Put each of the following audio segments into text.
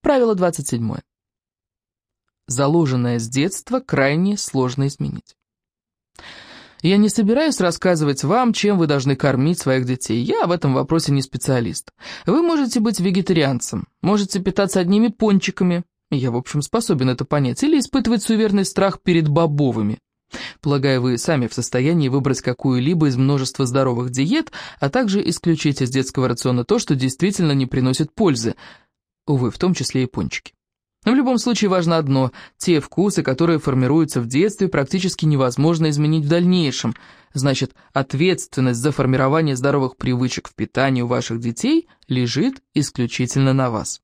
Правило 27. Заложенное с детства крайне сложно изменить. Я не собираюсь рассказывать вам, чем вы должны кормить своих детей. Я в этом вопросе не специалист. Вы можете быть вегетарианцем, можете питаться одними пончиками, я, в общем, способен это понять, или испытывать суеверный страх перед бобовыми. Полагаю, вы сами в состоянии выбрать какую-либо из множества здоровых диет, а также исключить из детского рациона то, что действительно не приносит пользы, увы, в том числе и пончики. В любом случае важно одно – те вкусы, которые формируются в детстве, практически невозможно изменить в дальнейшем. Значит, ответственность за формирование здоровых привычек в питании у ваших детей лежит исключительно на вас.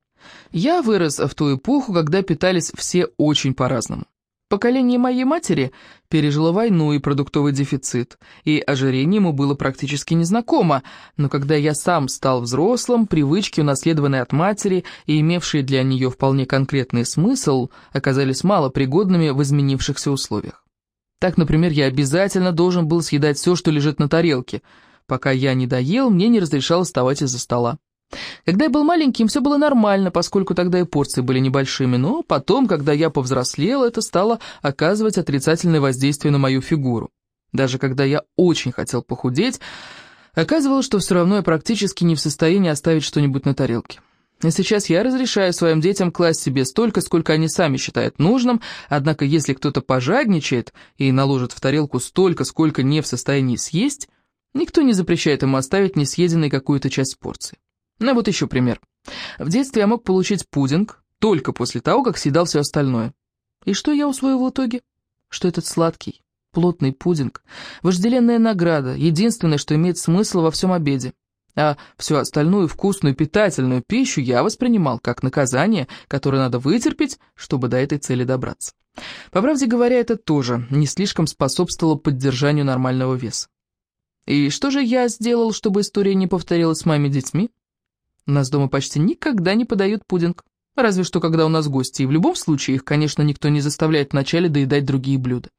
Я вырос в ту эпоху, когда питались все очень по-разному. Поколение моей матери пережило войну и продуктовый дефицит, и ожирение ему было практически незнакомо, но когда я сам стал взрослым, привычки, унаследованные от матери и имевшие для нее вполне конкретный смысл, оказались малопригодными в изменившихся условиях. Так, например, я обязательно должен был съедать все, что лежит на тарелке. Пока я не доел, мне не разрешалось вставать из-за стола. Когда я был маленьким, все было нормально, поскольку тогда и порции были небольшими, но потом, когда я повзрослел, это стало оказывать отрицательное воздействие на мою фигуру. Даже когда я очень хотел похудеть, оказывалось, что все равно я практически не в состоянии оставить что-нибудь на тарелке. И сейчас я разрешаю своим детям класть себе столько, сколько они сами считают нужным, однако если кто-то пожадничает и наложит в тарелку столько, сколько не в состоянии съесть, никто не запрещает ему оставить несъеденной какую-то часть порции. Ну вот еще пример. В детстве я мог получить пудинг только после того, как съедал все остальное. И что я усвоил в итоге? Что этот сладкий, плотный пудинг – вожделенная награда, единственное, что имеет смысл во всем обеде. А всю остальную вкусную питательную пищу я воспринимал как наказание, которое надо вытерпеть, чтобы до этой цели добраться. По правде говоря, это тоже не слишком способствовало поддержанию нормального веса. И что же я сделал, чтобы история не повторилась с моими детьми? Нас дома почти никогда не подают пудинг. Разве что, когда у нас гости. И в любом случае их, конечно, никто не заставляет вначале доедать другие блюда.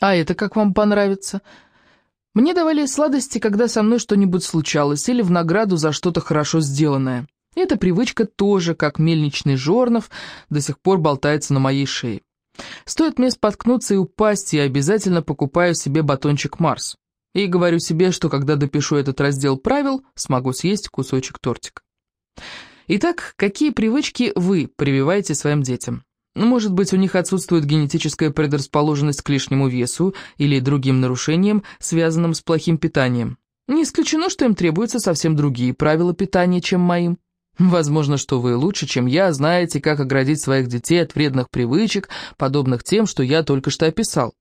А это как вам понравится? Мне давали сладости, когда со мной что-нибудь случалось, или в награду за что-то хорошо сделанное. Эта привычка тоже, как мельничный жорнов, до сих пор болтается на моей шее. Стоит мне споткнуться и упасть, я обязательно покупаю себе батончик Марс. И говорю себе, что когда допишу этот раздел правил, смогу съесть кусочек тортика. Итак, какие привычки вы прививаете своим детям? Ну, может быть, у них отсутствует генетическая предрасположенность к лишнему весу или другим нарушениям, связанным с плохим питанием. Не исключено, что им требуются совсем другие правила питания, чем моим. Возможно, что вы лучше, чем я, знаете, как оградить своих детей от вредных привычек, подобных тем, что я только что описал.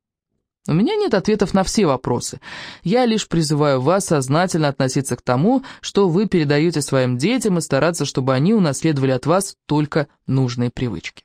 У меня нет ответов на все вопросы. Я лишь призываю вас сознательно относиться к тому, что вы передаете своим детям и стараться, чтобы они унаследовали от вас только нужные привычки.